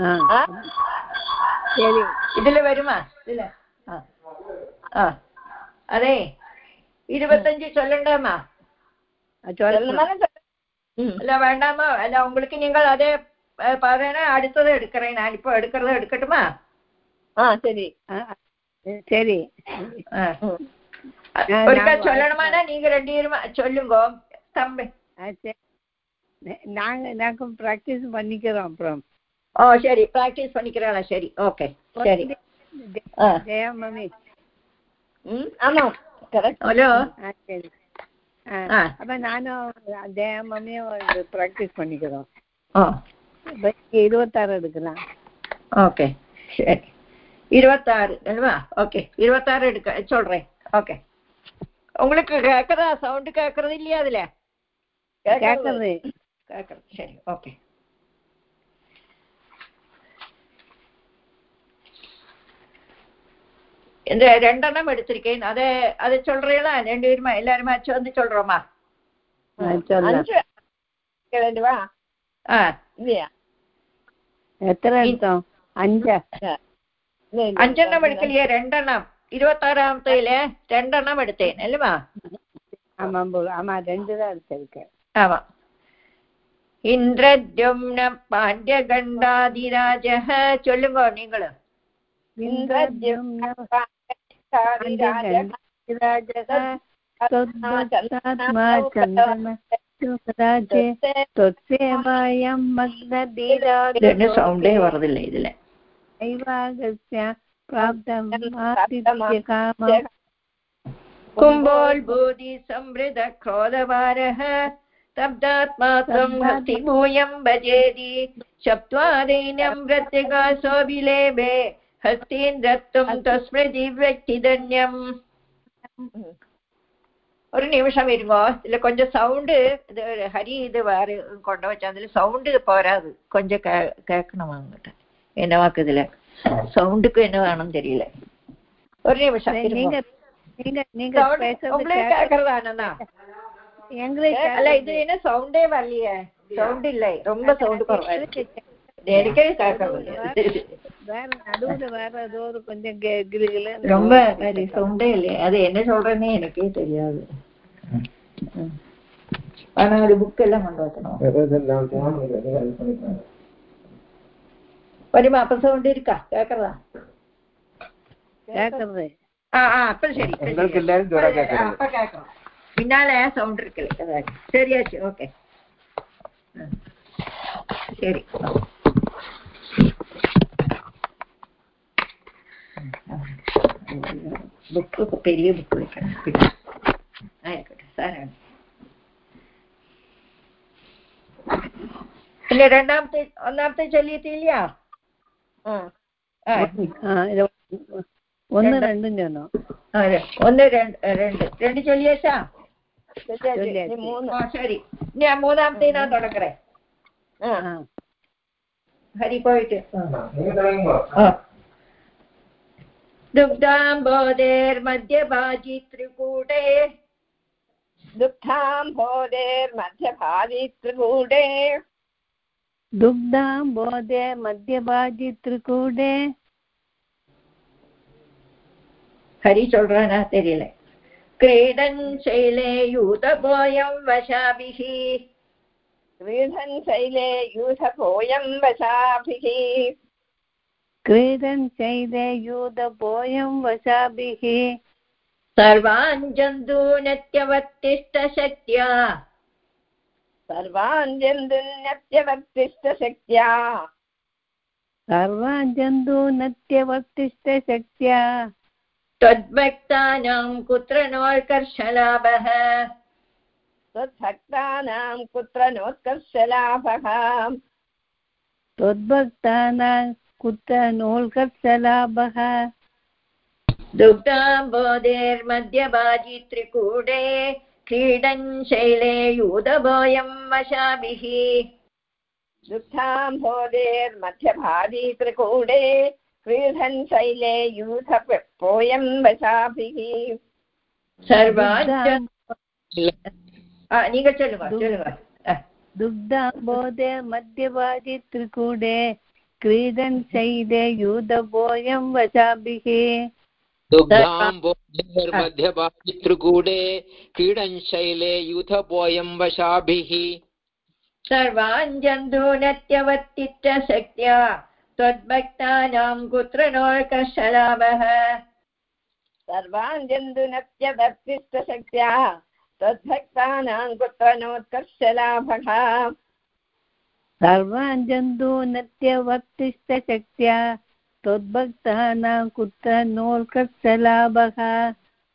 ஆ சரி இதுல வருமா இதுல ஆ ஆ அதே இருபத்தஞ்சு சொல்லண்டாமா சொல்லணும் இல்ல வேண்டாமா இல்ல உங்களுக்கு நீங்கள் அதே அஹ், പറയണ அடுத்தது எடுக்கிறேன் நான் இப்போ எடுக்கிறத எடுக்கட்டுமா ஆ சரி சரி ஆ. நான் ஒருக்கா நான் சொல்லணுமானா நீங்க ரெண்டு பேருமா சொல்லுங்க தம்பி நாங்க நாங்க ப்ராக்டிஸ் பண்ணிக்கிறோம் அப்புறம். ஓ சரி. ப்ராக்டிஸ் பண்ணிக்கிறாளா? சரி. ஓகே சரி. ஜெயா மம்மி ம் ஆமா. கரெக்ட் ஹலோ ஆ சரி. அப்ப நானும் ஜெயா மம்மியும் ப்ராக்டிஸ் பண்ணிக்கிறோம். இருபத்தாறு எடுக்கலாம். ஓகே சரி. இருபத்தாறு அல்வா ஓகே இருபத்தாறு எடுக்க சொல்றேன். ஓகே உங்களுக்கு கேட்கறதா சவுண்டு கேட்கறது இல்லையா அதுல? கேட்கறது சரி ஓகே இந்த ரெண்டெண்ணம் எடுத்திருக்கேன். அதை அதை சொல்றீங்களா? ரெண்டு பேருமா? எல்லாருமா? சேர்ந்து சொல்றோமா? வேண்டுமா? ஆ இல்லையா எத்தனை எடுத்தோம்? അഞ്ച് അഞ്ചെണ്ണം എടുക്കില്ലേ രണ്ടെണ്ണം ഇരുപത്താറാമത്തേല് രണ്ടെണ്ണം എടുത്തേൻ അല്ലേ ആമാ ആമാ രണ്ടുതാ എടുത്തേക്ക് ആമാ இந்திரத்யும்ன பாண்டியகண்டாதிராஜ சொல்லுங்க நீங்களும் സൗണ്ടേ വറതില്ല ഇതില് കുംഭോത്ഭൂതി സംവൃത ക്രോധവാരः शब्दात्मा ब्रह्मति भूयम् भजेति शब्द्वादैन्यम् प्रत्यगासोऽभिलेभे ഹസ്തീന്ദ്രത്വം തസ്മൃതി വ്യക്തിധന്യം ഒരു നിമിഷം ഇരുങ്ങോ ഇതിൽ കൊഞ്ചം സൗണ്ട് ഇത് ഹരി ഇത് വേറെ കൊണ്ടുവച്ചാൽ അതിൽ സൗണ്ട് പോരാത് കൊഞ്ചം കേൾക്കണം അങ്ങോട്ട് എന്നെ വാക്ക് ഇതിൽ സൗണ്ടുക്ക് എന്നെ വേണം തരില്ല ഒരു നിമിഷം കേൾക്കുന്നതാണെന്നാ நிமிஷம் நீங்க இருங்க. நீங்க நீங்க Sound பேசுறது உங்களுக்கு கேட்க- கேட்கறதா அண்ணா எங்களுக்கு அல்ல இது என்ன சவுண்டே வரலையே சவுண்ட் இல்லை ரொம்ப சவுண்ட் குறவா இருக்கு எனக்கே கேட்கறது வேற நடுவுல வேற ஏதோ ஒரு கொஞ்சம் கெ- கிலுகிலு ரொம்ப சவுண்டே இல்லையே அது என்ன சொல்றேன்னே எனக்கே தெரியாது ம். ஆனா அது புக் எல்லாம் கொண்டு வைக்கணும் வருமா அப்ப சவுண்ட் இருக்கா கேக்குறதா கேக்குறது ஆ ஆ அப்ப சரி இப்ப உங்களுக்கு சரி. எல்லாரும் ஜோரா அப்ப- கேக்குறது. அப்ப கேக்குறோம் பின்னால சவுண்ட் இருக்குல்ல அதான். சரியாச்சு ஓகே சரி புக்கு பெரிய புக்கு வைக்கணும் ஆ, இருக்கட்டும் சார் പിന്നെ രണ്ടാമത്തെ ഒന്നാമത്തെ ചൊല്ലിയിട്ടില്ല ആ ആ, ഇത് ഒന്ന് രണ്ടും ചെന്നോ ആ, ര- ഒന്ന് രണ്ട് രണ്ട് രണ്ട് ചൊല്ലിയാച്ചാ சரி மூணாம் தேனா தொடக்கிறேன் ஹரி போயிட்டு दुग्धाम्बोधेर्मध्यभागी त्रिकूटे दुग्धाम्बोधेर्मध्यभागी त्रिकूटे क्रीडन् शैले यूतपोयं वशाभिः। क्रीडन् शैले यूथपोऽयं वशाभिः। क्रीडन् शैले यूतपोयं वशाभिः। सर्वान् जन्तूनत्यवत्तिष्ठशक्त्या। सर्वान् जन्तुन्यत्यवर्तिष्ठशक्त्या सर्वान् जन्तूनत्यवर्तिष्ठ शक्त्या त्वद्भक्तानां कुत्र नोत्कर्षलाभः त्वद्भक्तानां कुत्र नोत्कर्षलाभः त्वद्भक्तानां कुत्र नोल्कर्षलाभः दुग्धाम्बोधेर्मध्यभाजि त्रिकूटे क्रीडन् शैले यूतभोयं वशाभिः। दुग्धाम्भोदेर्मध्यभागी त्रिकूटे क्रीडन् शैले यूथ पोयं वशाभिः दुग्धाम्बोधे मध्यवादि त्रिकूटे क्रीडन् शैले यूथपोयं वशाभिः दुग्धाम्बोधेर्मध्यभागि त्रिकूटे क्रीडन् शैले यूथपोयं वशाभिः सर्वाञ्जन्धूनत्यवत्तिष्ठशक्त्या त्वद्भक्तानां कुत्र नोर्कशलाभः सर्वान् जन्तुनत्यदर्पिष्टशक्त्या तद्भक्तानां कुत्र नोत्कर्षलाभः सर्वान् जन्तूनत्यवर्तिष्ठशक्त्या त्वद्भक्तानां कुत्र नोल्कत्सलाभः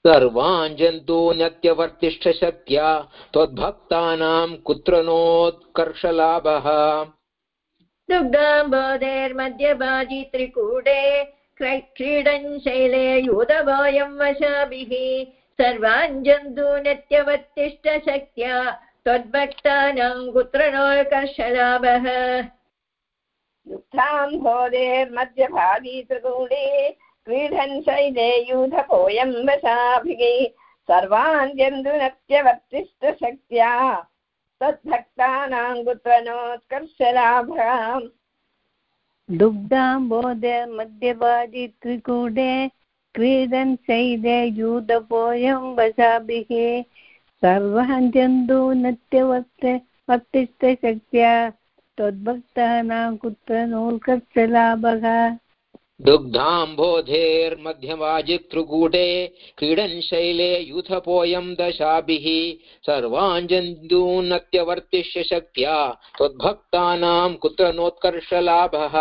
सर्वान् जन्तूनत्यवर्तिष्ठशक्त्या त्वद्भक्तानां कुत्र नोत्कर्षलाभः दुग्धाम्बोधेर्मध्यभाजि त्रिकूटे क्रै- क्रीडन् शैले यूदभोयं वशाभिः। सर्वान् जन्तूनत्यवत्तिष्ठशक्त्या त्वद्भक्तानां कुत्र नोर्कर्षलाभः युक्ताम्भोधेर्मध्यभागी त्रिकूटे, क्रीडन् शैले यूथपोऽयं वशाभिः। सर्वान् जन्तुनत्यवर्तिष्ठशक्त्या तद्भक्तानां कुत्र नोत्कर्षलाभः दुग्धाम्बोधे मध्यवादि त्रिकूटे क्रीडन् शैले यूदपोऽयं वशाभिः सर्वान् जन्तूनत्यवर्त वर्तिष्ठशक्त्या त्वद्भक्तानां कुत्र नोल्कत्सलाभः दुग्धाम्बोधेर्मध्यवाजित्रुकूटे क्रीडन् शैले यूथपोऽयं दशाभिः सर्वान् जन्तूनत्यवर्तिष्य शक्त्या त्वद्भक्तानां कुत्र नोत्कर्षलाभः?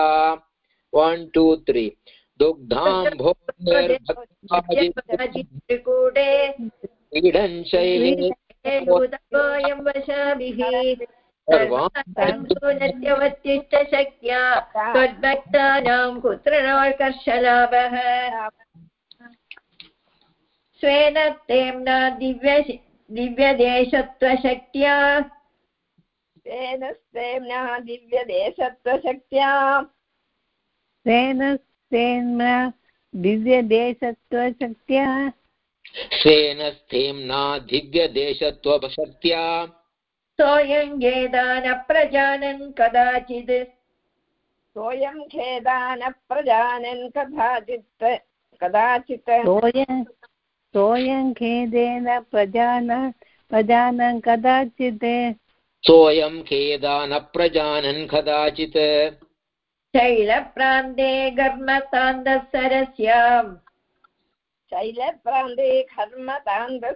वन् टु त्री दुग्धाम्बोधेर्मध्यवाजि त्रिकूटे क्रीडन् शैले त्वद्भक्तानां कुत्र नोर्कर्षलाभः स्वेन तेम्ना दिव्य दिव्यदेशत्वशक्त्या। दिव्यदेशत्वशक्त्या। दिव्यदेशत्वशक्त्या। स्वेन दिव्यदेशत्वशक्त्या। सोऽयं गेदानप्रजानन् कदाचित् सोऽयं खेदान प्रजानन् कदाचित् कदाचित्। सोऽयं सोऽयं खेदेन प्रजान प्रजानं कदाचित्। सोऽयं खेदा न प्रजानन् कदाचित्। शैलप्रान्ते गर्मतान्दसरस्याम् शैलप्रान्ते कर्मतान्तः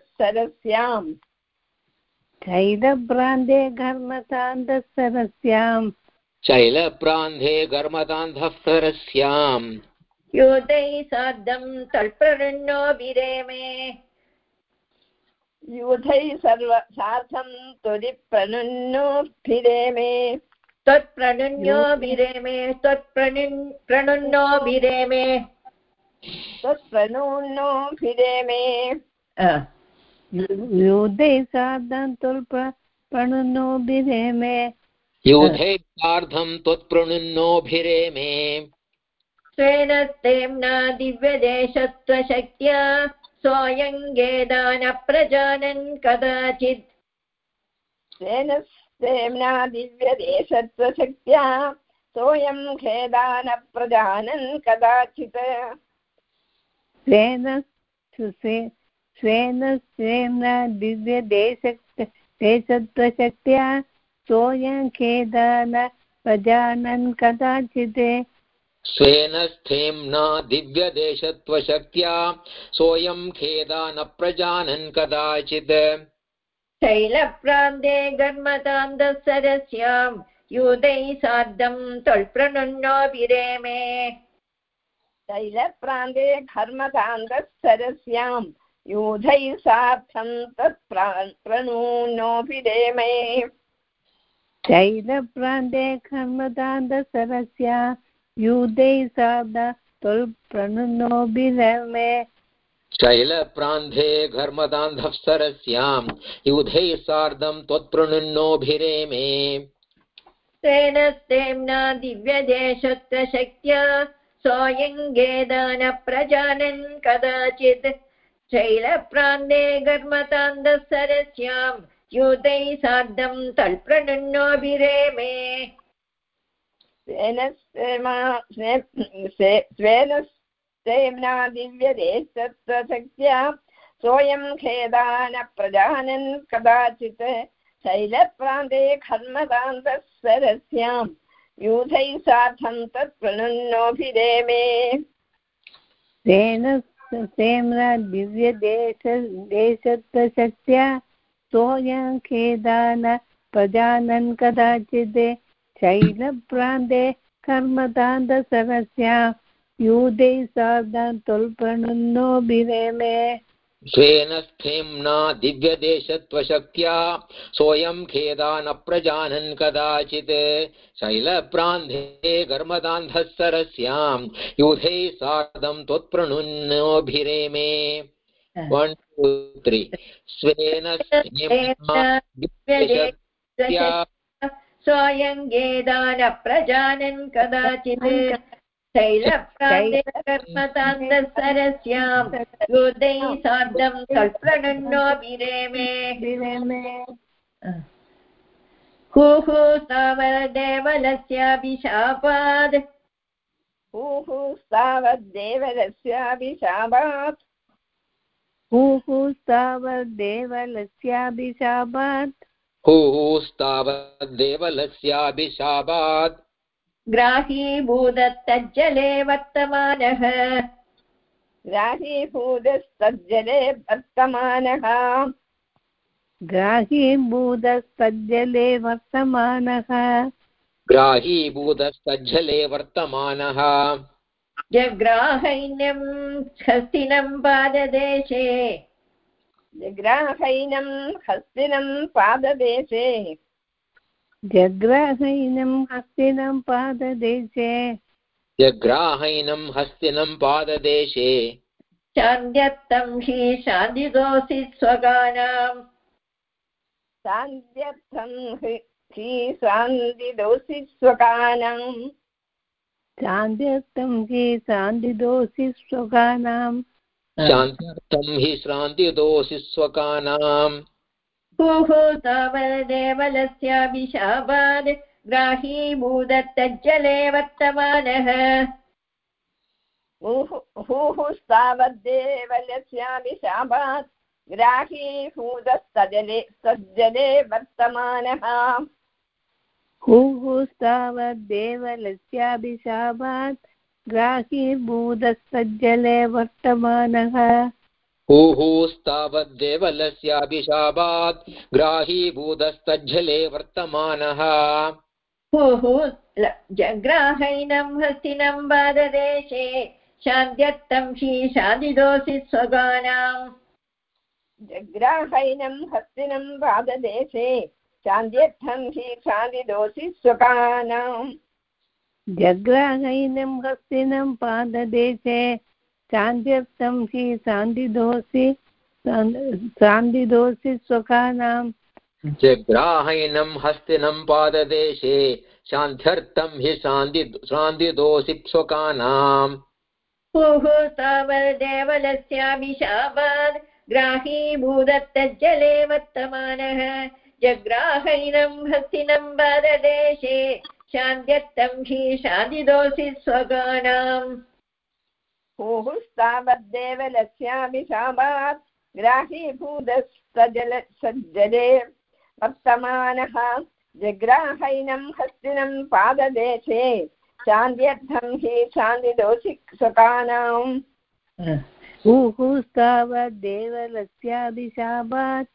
सरस्याम् शैलभ्रान्ते घर्मतान्दसरस्याम् शैलप्रान्ते गर्मतान्धःसरस्याम् यूतैः सार्धं तल्प्ररुन्नो विरेमे। यूथैः सर्व सार्धं सार्थं तुलिप्रणुन्नोऽभिरेमे त्वत्प्रणुन्यो विरेमे त्वत्प्रणुन् प्रणुन्नो विरेमे। तत्प्रणुन्नोऽभिरेमे युधे सार्धं तुल्प प्रणुनो बिरेमे यूथैः सार्धं त्वत्प्रणुन्नोभिरेमे स्वेन तेम्ना दिव्यदेशत्वशक्त्या सोऽयङ्गेदानप्रजानन् कदाचित्। तेन तेम्ना दिव्यदेशत्वशक्त्या सोऽयं खेदान प्रजानन् कदाचित्। स्वेन स्वे- स्वेन स्वेन दिव्यदेश देशत्वशक्त्या सोऽयं खेदान प्रजानन् कदाचित् स्वेन स्थेम्ना दिव्यदेशत्वशक्त्या सोऽयं खेदा न प्रजानन् कदाचित् शैलप्रान्ते गर्मतान्दसरस्याम् यूतैः सार्धं तल्प्रणुन्नो विरेमे शैलप्रान्ते घर्मकान्तः यूथैः सार्थं तत्प्रणूनोऽभिरेमे शैलप्रान्ते कर्मदान्तसरस्या युधे सार्ध तुल्प्रणुनोभिरमे शैलप्रान्ते घर्मदान्धःसरस्यां यूथैः सार्धं त्वत्प्रणुन्नोभिरेमे तेन तेम्ना दिव्यदेशत्वशक्त्या सोऽयङ्गेदानप्रजानन् कदाचित् शैलप्रान्ते गर्मतान्दसरस्याम् यूतैः सार्धम् तल्प्रणुन्नोऽभिरेमे स्वेन स्वेन सेम्ना दिव्यदेशत्वशक्त्या सोऽयं खेदान प्रजानन् कदाचित् शैलप्रान्ते कर्मदान्तः सरस्याम् यूथैः सार्धं तत्प्रणुन्नोऽभिरेमे तेन सेम्ना दिव्यदेश देशत्वशक्त्या सोऽयं खेदान प्रजानन् कदाचित् शैलप्रान्ते कर्मदान्तसरस्या यूदै सार्धं तुल्पणुन्नोभिरेमे स्वेन स्थेम्ना दिव्यदेशत्वशक्त्या सोऽयं खेदा न प्रजानन् कदाचित्। शैलप्रान्धे घर्मदान्धः सरस्यां यूथैः सार्धं त्वत्प्रणुन्नोभिरेमे वन् टु त्री स्वेन स्थेम्ना दिव्यदेशत्वशक्त्या स्वयङ्गेदान प्रजानन् कदाचित्। शैलप्रान्ते कर्मतान्तः यूतैः सार्धम् तत्प्रणुन्नोऽभिरेमे हुः। तावदेवलस्याभिशापाद् ऊः तावद्देवरस्याभिशापात् हुः तावद्देवलस्याभिशापात् हुस्तावद्देवलस्याभिशापात् ग्राहीभूदत्तज्जले वर्तमानः। ग्राहीभूतस्तज्जले वर्तमानः। ग्राहीभूतस्तज्जले वर्तमानः। ग्राहीभूतस्तज्जले वर्तमानः। जग्राहैन्यम् हस्तिनम् पाददेशे। जग्राहैनं हस्तिनं पाददेशे। जग्राहैनं हस्तिनं पाददेशे। जग्राहैनं हस्तिनं पाददेशे। चान्द्यत्तम् हि शान्तिदोषि स्वगानाम् सान्ध्यर्थं हि हि सान्दिदोषि स्वकानम् हि सान्दिदोषि स्वगानाम् शान्त्यर्थं हि श्रान्तिदोषि स्वकानाम् हुः तावदेवलस्याभिशापाद् ग्राहीभूदत्तज्जले वर्तमानः हुहुस्तावद्देवलस्याभिशापात् ग्राहीभूतस्तजले सज्जले वर्तमानः हुहुस्तावद्देवलस्याभिशापात् ग्राहीभूतस्तज्जले वर्तमानः हुहुस्तावद्देवलस्याभिशापात् ग्राहीभूतस्तज्जले वर्तमानः। हुः जग्राहैनम् हस्तिनम् पाददेशे शान्त्यर्थम् हि स्वगानाम् जग्राहैनं हस्तिनं पाददेशे चान्द्यर्थं हि चान्दिदोषि स्वकानाम् जग्राहैनं हस्तिनं पाददेशे चान्द्यर्थं हि सान्दिदोषि सान्दिदोषि स्वकानाम् जग्राहैनं हस्तिनं पाददेशे शान्त्यर्थं हि शान्ति श्रान्तिदोषि स्वकानाम् हुः तावदेवलस्याभिशापाद् ग्राहीभूदत्तज्जले वर्तमानः। हस्तिनम् पाददेशे शान्त्यर्थम् हि शान्तिदोषि स्वगानाम् हुहुस्तावद्देवलस्याभिशापात् ग्राहीभूतस्तजल सज्जले वर्तमानः जग्राहैनं हस्तिनं पाददेशे। चान्द्यर्थं हि चान्दिदोषि स्वकानाम्। ऊहुस्तावद्देवलस्याभिशापात्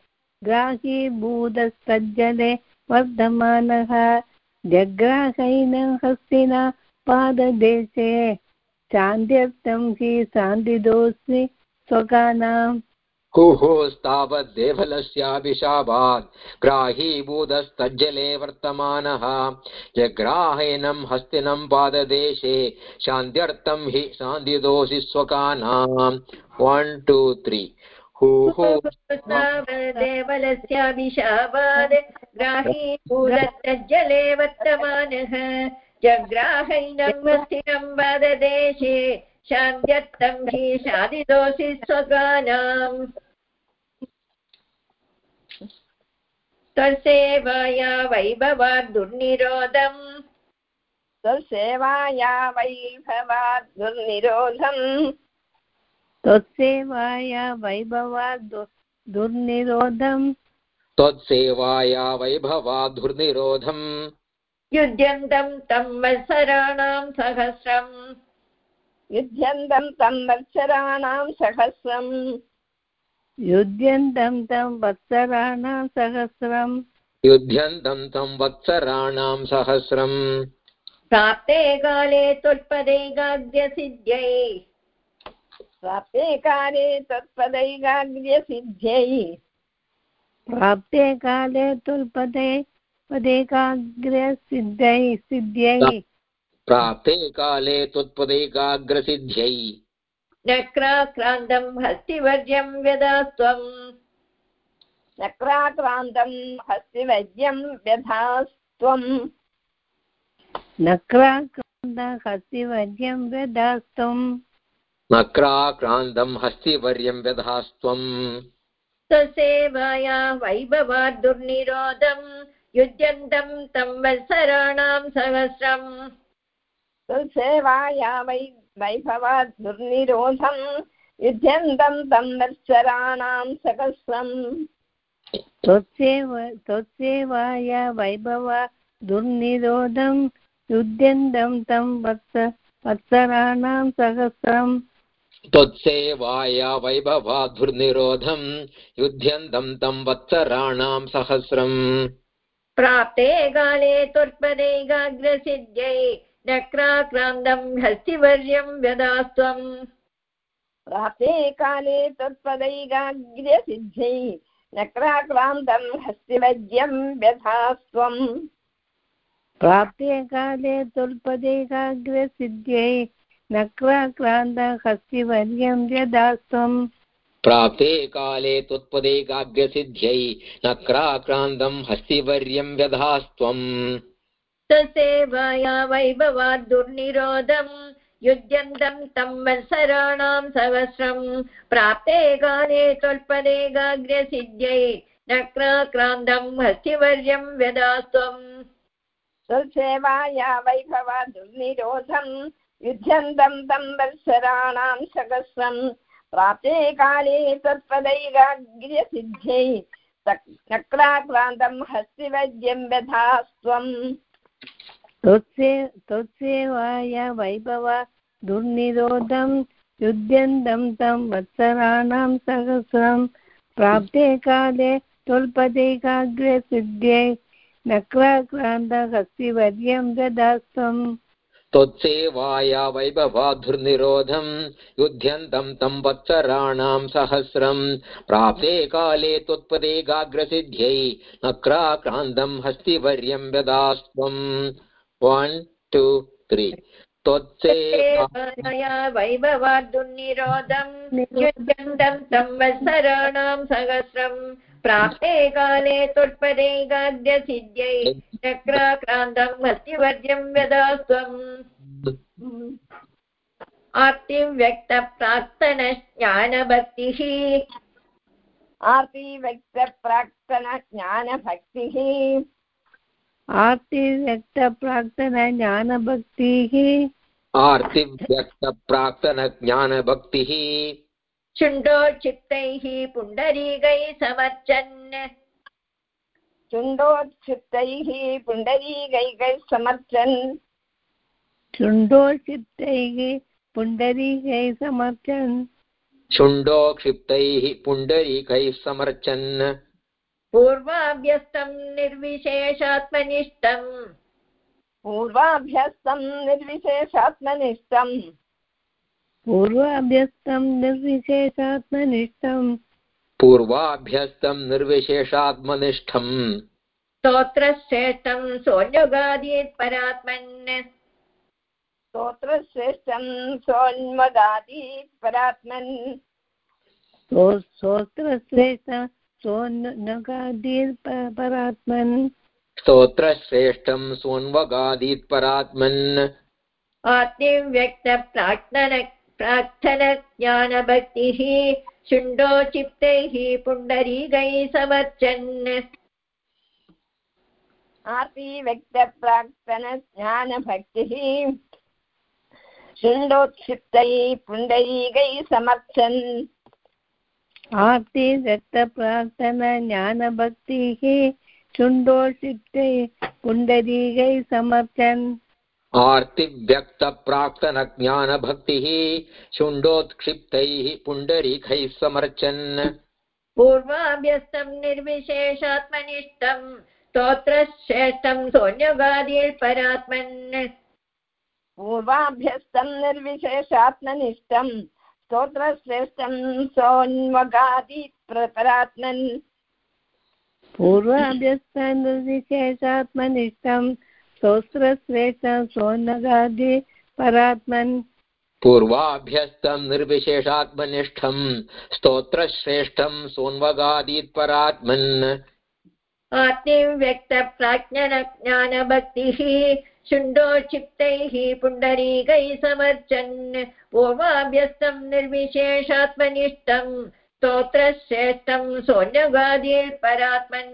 ग्राहीभूतस्तज्जले वर्धमानः जग्राहैनं हस्तिना पाददेशे। चान्द्यर्थं हि सान्दिदोषि स्वगानाम्। हुहुस्तावद्देवलस्याभिशापात् ग्राहीभूतस्तज्जले वर्तमानः। जग्राहैनं हस्तिनं पाददेशे शान्त्यर्थं हि शान्तिदोषि स्वकानाम् वन् टु त्री देवलस्याभिशापाद् ग्राहीभूदत्तज्जले वर्तमानः। जग्राहैनम् हस्तिनम् पाददेशे शान्त्यर्थम् हि शादिदोषि स्वगानाम्। त्वसेवाया वैभवात् दुर्निरोधम्। तत्सेवाया वैभवात् दुर्निरोधम्। त्वत्सेवाया दुर्निरोधम्। त्वत्सेवाया वैभवाधुर्निरोधम् युध्यन्तं तं वत्सराणां सहस्रम्। युध्यन्तं तं वत्सराणां सहस्रम्। युध्यन्तं तं वत्सराणां सहस्रम्। युध्यन्तं तं वत्सराणां सहस्रम्। प्राप्ते काले त्वत्पदैगाग्र्यसिद्ध्यै प्राप्ते काले तत्पदैगाग्र्यसिद्ध्यै प्राप्ते काले तुल्पदे पदेकाग्र्यसिद्ध्यै सिद्ध्यै प्राप्ते काले त्वत्पदैकाग्रसिद्ध्यै। नक्राक्रान्तं हस्तिवर्यं व्यदास्त्वम् चक्राक्रान्तं हस्तिवैद्यं व्यधास्त्वम् नक्राक्रान्तहस्तिवर्यं व्यदास्तुम् नक्राक्रान्तं हस्तिवर्यं व्यधास्त्वम् स्वसेवाया वैभवात् दुर्निरोधम्। युध्यन्तं तं वत्सराणां सहस्रम्। तत्सेवाया वै वैभवात् दुर्निरोधम् युध्यन्तं तं वत्सराणां सहस्रम्। त्वत्सेव त्वत्सेवाय वैभव दुर्निरोधं। युध्यन्तं तं वत्स वत्सराणां सहस्रम्। त्वत्सेवाया वैभवाधुर्निरोधम् युध्यन्तं तं वत्सराणां सहस्रम्। प्राप्ते काले त्वत्पदैगाग्रसिद्ध्यै नक्राक्रान्तं हस्तिवर्यं व्यदास्त्वम् प्राप्ते काले तत्पदैगाग्र्यसिद्ध्यै नक्राक्रान्तं हस्तिवैद्यं व्यधास्त्वम् प्राप्ते काले तुल्पदेकाग्रसिद्ध्यै नक्राक्रान्तहस्तिवर्यं यदास्त्वम् प्राप्ते काले त्वत्पदैकाग्र्यसिद्ध्यै नक्राक्रान्तं हस्तिवर्यं व्यधास्त्वम् स्वसेवाया वैभवात् दुर्निरोधम् युध्यन्तं तं वत्सराणां सहस्रम् प्राप्ते काले त्वल्पदेगाग्र्यसिद्ध्यै नक्राक्रान्तं हस्तिवर्यं व्यदास्त्वम् तत्सेवाया वैभवा दुर्निरोधम् युध्यन्तं तं वत्सराणां सहस्रम् प्राप्ते काले तत्पदैगाग्र्यसिद्ध्यै नक्राक्रान्तं हस्तिवैद्यं व्यधास्त्वम् त्वत्से त्वत्सेवाय वैभव दुर्निरोधं युध्यन्तं तं वत्सराणां सहस्रं। प्राप्ते काले त्वल्पदेकाग्रसिद्ध्यै नक्राक्रान्तहस्तिवर्यं ददास्त्वम् त्वत्सेवाया वैभवाधुर्निरोधम् युध्यन्तं तं वत्सराणां सहस्रम् प्राप्ते काले त्वत्पदेगाग्रसिद्ध्यै नक्राक्रान्तं हस्तिवर्यं व्यदास्त्वम् वन् टु त्री त्वत्सेवा सेवाया वैभवात् दुर्निरोधम् युध्यन्तं तं वत्सराणां सहस्रम् प्राप्ते काले त्वत्पदैगाग्र्यसिद्ध्यै चक्राक्रान्तं हस्तिवर्यं व्यदास्त्वम् आर्तिव्यक्तप्राक्तनज्ञानभक्तिः आर्तिव्यक्तप्राक्तनज्ञानभक्तिः आर्तिव्यक्तप्राक्तनज्ञानभक्तिः आर्तिव्यक्तप्राक्तनज्ञानभक्तिः शुण्डोक्षिप्तैः पुण्डरीकैः समर्चन् चुण्डोत्क्षिप्तैः पुण्डरीकैकैः समर्चन् शुण्डोक्षिप्तैः पुण्डरीकैः समर्चन् शुण्डोक्षिप्तैः पुण्डरीकैः समर्चन् पूर्वाभ्यस्तं निर्विशेषात्मनिष्ठम्। पूर्वाभ्यस्तं निर्विशेषात्मनिष्ठम्। पूर्वाभ्यस्तं निर्विशेषात्मनिष्ठम्। पूर्वाभ्यस्तं निर्विशेषात्मनिष्ठम्। स्तोत्रश्रेष्ठं सोऽन्युगादीत् परात्मन् स्तोत्रश्रेष्ठं सोन्मगादि परात्मन् स्तोत्रश्रेष्ठ सोन्नगादीर् परात्मन् स्तोत्रश्रेष्ठं सोऽन्वगादीत् परात्मन् आत्मिव्यक्तप्रार्थन प्रार्थनज्ञानभक्तिः शुण्डोचिप्तैः पुण्डरीकैः समर्चन् Aarti व्यक्तप्राक्तनज्ञानभक्तिः शृण्डोत्क्षिप्तैः पुण्डरीकैः समर्थन् Aarti रक्तप्रार्थना ज्ञानभक्तिः शुण्डोषिप्ते पुण्डरीकै समर्थन् आर्तिव्यक्तप्राक्तनज्ञानभक्तिः शुण्डोत्क्षिप्तैः पुण्डरीकैः समर्चन्। पूर्वाभ्यस्तं निर्विशेषात्मनिष्ठं स्तोत्रश्रेष्ठं सोऽन्यगादिर्परात्मन् पूर्वाभ्यस्तं निर्विशेषात्मनिष्ठं स्तोत्रश्रेष्ठं सोऽन्वगादि परात्मन् पूर्वाभ्यस्तानुविशेषात्मनिष्ठं स्तोत्रश्रेष्ठं सोन्नगादि परात्मन्। पूर्वाभ्यस्तं निर्विशेषात्मनिष्ठं स्तोत्रश्रेष्ठं सोन्वगादीत्परात्मन् आत्मीं व्यक्तप्राज्ञनज्ञानभक्तिः शुण्डोक्षिप्तैः पुण्डरीकैः समर्चन्। पूर्वाभ्यस्तं निर्विशेषात्मनिष्ठं स्तोत्रश्रेष्ठं सोऽन्यगादिर्परात्मन्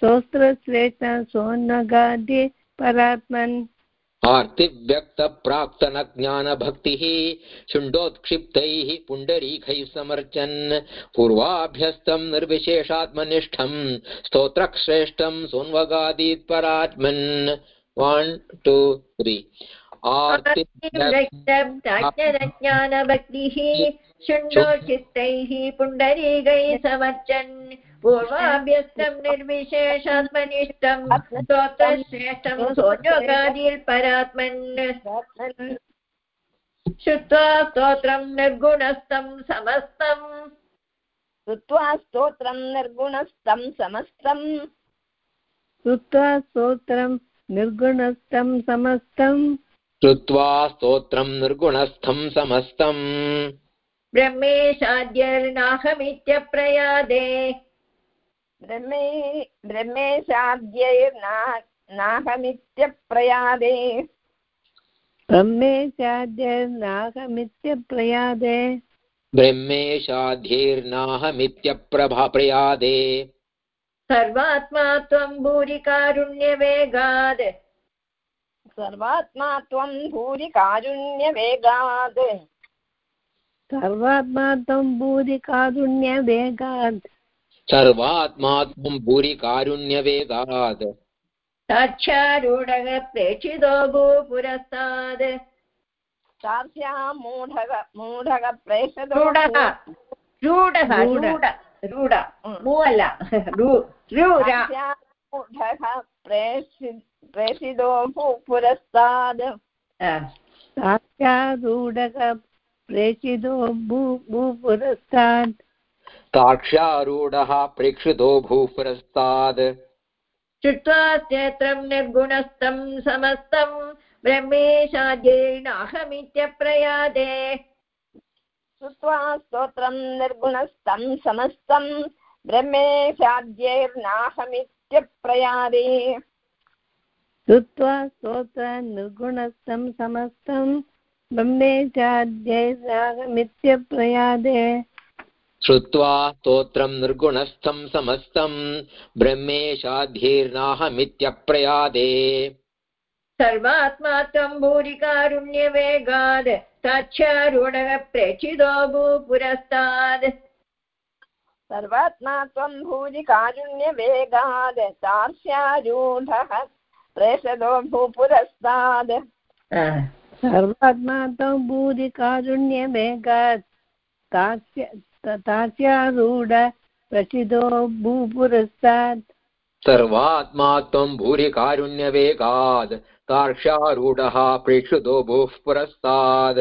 स्तोत्रश्रेष्ठं सोन्नगाद्य परात्मन्। आर्तिव्यक्तप्राक्तनज्ञानभक्तिः शुण्डोत्क्षिप्तैः पुण्डरीकैः समर्चन्। पूर्वाभ्यस्तं निर्विशेषात्मनिष्ठं स्तोत्रश्रेष्ठं सोन्वगादीत्परात्मन् one two three व्यक्तप्राज्ञनज्ञानभक्तिः शुण्डोचित्तैः पुण्डरीकैः समर्चन्। पूर्वाभ्यस्तं निर्विशेषात्मनिष्ठं स्तोत्रश्रेष्ठं सोऽन्योगादिर्परात्मन् श्रुत्वा स्तोत्रं निर्गुणस्थं समस्तम् श्रुत्वा स्तोत्रं निर्गुणस्तं समस्तं श्रुत्वा स्तोत्रं निर्गुणस्थं समस्तं श्रुत्वा स्तोत्रं निर्गुणस्थं समस्तम् ब्रह्मेशाद्यर्नाहमित्यप्रयादे ब्रह्मे ब्रह्मेशाद्यैर्ना नाहमित्यप्रयादे। ब्रह्मे चाद्यनागमित्यप्रयादे ब्रह्मेशाध्यैर्नाहमित्यप्रभा प्रयादे सर्वात्मा त्वं भूरिकारुण्यवेगात् सर्वात्मा त्वं भूरि कारुण्यवेगात् सर्वात्मा त्वं भूरि कारुण्यवेगात् सर्वात्मा त्वं भूरि कारुण्यवेगात् साक्षारूढः प्रेक्षितो मूढः प्रेषितो भूपुरस्ताद्. प्रेषितो भूपुरस्तात् साक्ष्यारूढः प्रेक्षितो भूपुरस्तात् श्रुत्वा चेत्रं निर्गुणस्थं समस्तं ब्रह्मेशाद्यैर्नाहमित्यप्रयादे श्रुत्वा स्तोत्रं निर्गुणस्तं समस्तं ब्रह्मेशाद्यैर्नाहमित्यप्रयादे श्रुत्वा स्तोत्र निर्गुणस्थं समस्तं ब्रह्मेचाद्यैरागमित्यप्रयादे श्रुत्वा स्तोत्रं निर्गुणस्थं समस्तं ब्रह्मेशाध्यैर्नाहमित्यप्रयादे सर्वात्मा त्वं भूरिकारुण्यवेगात् साक्षारूढः प्रेक्षितो भूपुरस्तात् सर्वात्मा त्वं भूरि कारुण्यवेगाद् तार्स्यारूढः प्रेषदो भूपुरस्ताद् सर्वात्मा तं भूरि कारुण्यवेगात् तास्य तास्यारूढ प्रसिद्धो भूपुरस्तात्। सर्वात्मा त्वं भूरि कारुण्यवेगात् तार्क्ष्यारूढः प्रेक्षितो भूः पुरस्तात्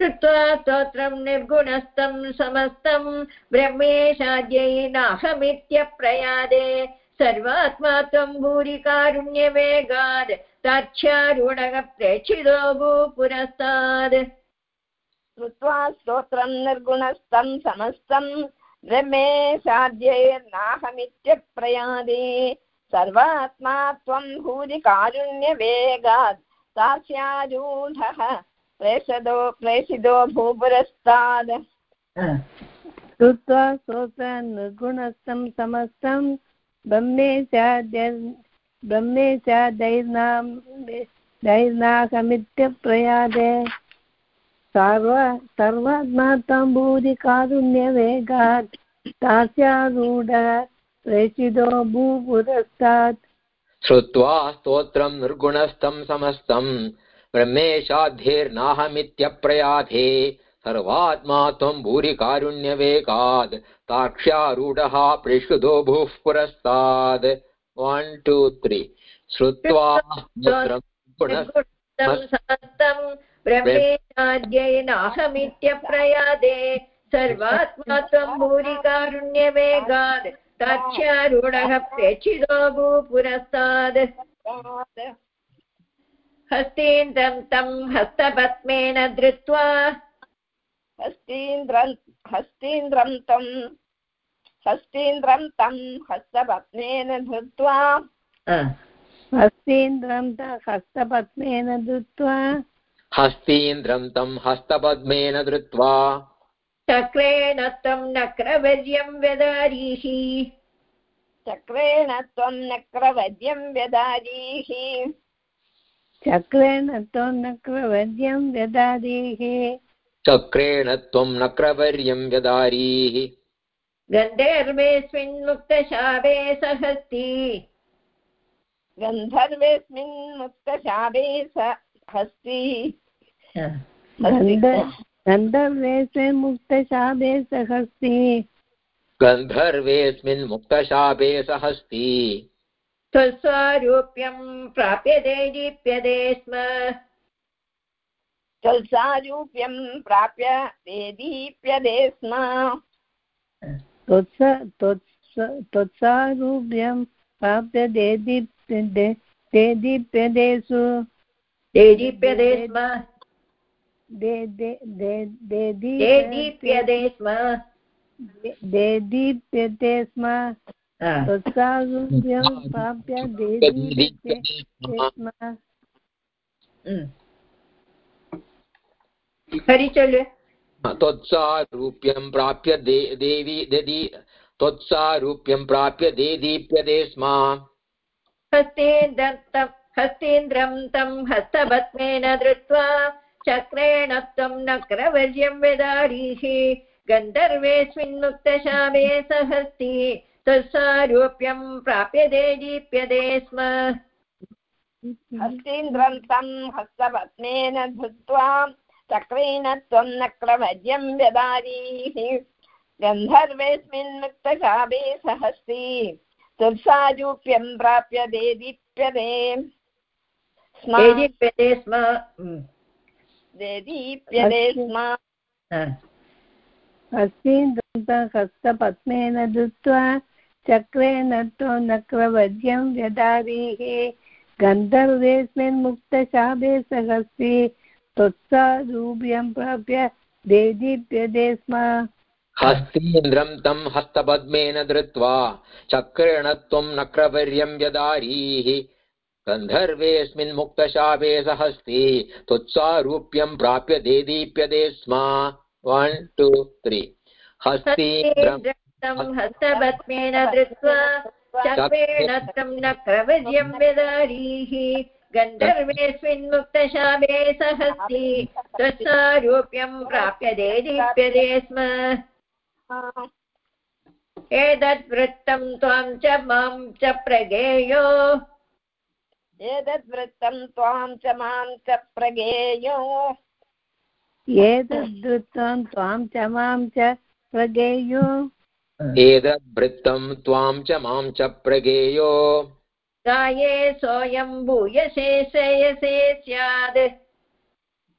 श्रुत्वा स्तोत्रं निर्गुणस्थं समस्तं ब्रह्मेशाद्यै नाहमित्यप्रयादे सर्वात्मा त्वं भूरि कारुण्यवेगात् तार्क्ष्यारूढः प्रेक्षितो भू पुरस्तात् श्रुत्वा स्तोत्रं निर्गुणस्थं समस्तं ब्रह्मेशाद्यैर्नाहमित्यप्रयादे सर्वात्मा त्वं भूरि कारुण्यवेगात् साक्ष्यारूढः प्रेषदो प्रेषितो भूपुरस्तात् श्रुत्वा स्तोत्रनिर्गुणस्थं समस्तं ब्रह्मेशाद्य ब्रह्मेशादैर्नाम दैर्नाहमित्यप्रयादे। सर्व सर्वात्मा तम्बूरि कारुण्यवेगात् प्रेषितो भूपुरस्तात्। श्रुत्वा स्तोत्रं निर्गुणस्थं समस्तं ब्रह्मेशाध्यैर्नाहमित्यप्रयाधे सर्वात्मा त्वं भूरि कारुण्यवेगात् ताक्ष्यारूढः प्रेषुतो भूः पुरस्तात्। वन् टु त्री श्रुत्वा ब्रह्मेशाद्यैनाहमित्यप्रयादे सर्वात्मा त्वं भूरि कारुण्यवेगात् ताक्ष्यारूढः प्रेक्षितो भू पुरस्तात् हस्तेन्द्रं तं हस्तपद्मेन धृत्वा। हस्तीन्द्रं हस्तीन्द्रं तं हस्तीन्द्रं तं हस्तपत्नेन धृत्वा। हस्तीन्द्रं हस्तपद्मेन धृत्वा। हस्तीन्द्रं तं हस्तपद्मेन धृत्वा। चक्रेण त्वं नक्रवर्यं व्यदारीः। चक्रेण त्वं नक्रवद्यं व्यदारीः। चक्रेण त्वं नक्रवद्यं व्यदारीः। चक्रेण त्वं नक्रवर्यं व्यदारीः। गन्धर्वेऽस्मिन् मुक्तशापे सहस्ति। गन्धर्वेऽस्मिन् मुक्तशापे स हस्ति। गन्ध मुक्तशापे सहस्ति गन्धर्वेऽस्मिन् मुक्तशापे सहस्ति त्वस्वारूप्यं प्राप्यते दीप्यते स्म। जल्सारूप्यं प्राप्य ते दीप्यते स्म। त्वत्स त्वत्स त्वत्सारूप्यं प्राप्य दे दीप्यते ते ते दीप्यते स्म। दीप्यते स्म। दीप्यते स्म। प्राप्य दीप्यते स्म। त्वत्सारूप्यं प्राप्य देवी ददी त्वत्सारूप्यं प्राप्य दे दीप्यते स्म। हस्तेन्द्रं हस्तेन्द्रं तं हस्तभस्मेन धृत्वा चक्रेण त्वं नक्रवर्यं व्यदारीः गन्धर्वेऽस्मिन् मुक्तशापे सहस्ति तत्सारूप्यं प्राप्यते दीप्यते स्म। हस्तीन्द्रं तं हस्तपत्नेन धृत्वा चक्रेण त्वं नक्रवद्यं व्यदारीः गन्धर्वेऽस्मिन् मुक्तशापे सहस्ति तुल्सारूप्यं प्राप्य दे दीप्यते। स्म दीप्यते स्म। दे स्म। हस्तीन्द्रं हस्तपद्मेन धृत्वा चक्रेण त्वं नक्रवद्यं व्यदारीः। गन्धर्वेऽस्मिन् मुक्तशापे सहस्ति त्वत्सारूप्यं प्राप्य देदीप्यते स्म हस्तीन्द्रं तं हस्तपद्मेन धृत्वा चक्रेण त्वं नक्रवर्यं व्यदारीः। गन्धर्वेऽस्मिन् मुक्तशापे सहस्ति त्वत्सारूप्यं प्राप्य देदीप्यते स्म। वन् टु त्री हस्तेन्द्रं हस्तपद्मेन धृत्वा तं गन्धर्वेऽस्मिन् मुक्तशापे सहस्ति प्राप्यते दीप्यते स्म। एतद्वृत्तं त्वां च माँ च प्रगेयो एतद्वृत्तं त्वां च माँ च प्रगेयो। एतद्धृत्तं त्वां च माँ च प्रगेयो। एतद्वृत्तं त्वां च माँ च प्रगेयो। गाये सोऽयं भूयसे श्रेयसे स्यात्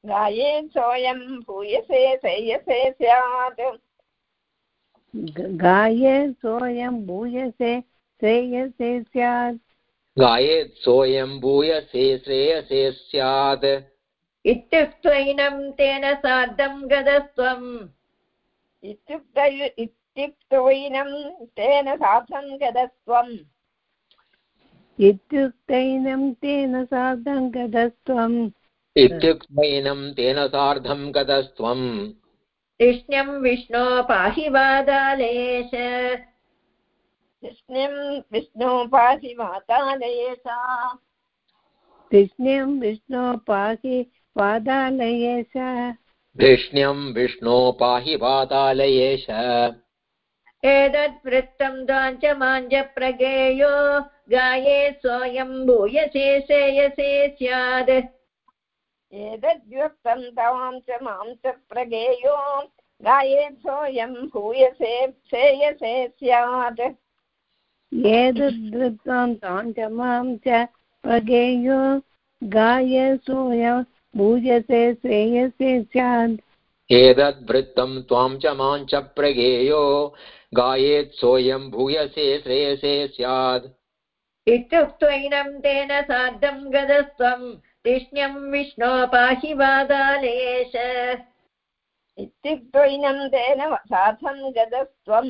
गाये सोऽयं भूयसे श्रेयसे स्यात् गाये सोऽयं भूयसे श्रेयसे स्यात् गायेत् सोऽयं भूयसे श्रेयसे स्यात्। इत्युक्त्वैनं तेन सार्धं गतस्त्वम्। इत्युक्त इत्युक्तोयिनं तेन साधं गतस्त्वम्। इत्युक्तैनं तेन सार्धं गतस्त्वम्। इत्युक्तैनं तेन सार्धं गतस्त्वम्। कृष्ण्यं विष्णो पाहि वादालेश। कृष्णं विष्णु पाहि मातालयेशा कृष्ण्यं विष्णो पाहि पादालयेश धिष्ण्यं विष्णो पाहि वातालयेश एतद्वृत्तं दाञ्च माञ्च गाये सोऽयं भूयसे श्रेयसे स्यात् एतद्युक्तं तवां च माँ च प्रगेयो गायेत्सोऽयं भूयसे श्रेयसे स्यात् एतद्वृत्तं तां च माँ च प्रगेयो गाय सोऽयं भूयसे श्रेयसे स्यात् एतद्वृत्तं त्वां च माँ च प्रगेयो गायेत् सोऽयं भूयसे श्रेयसे स्यात् इत्युक्त्वैनं तेन सार्धं गतस्त्वं कृष्ण्यं विष्णो पाहि वादालेश। इत्युक्तोयिनं तेन साधं गतस्त्वं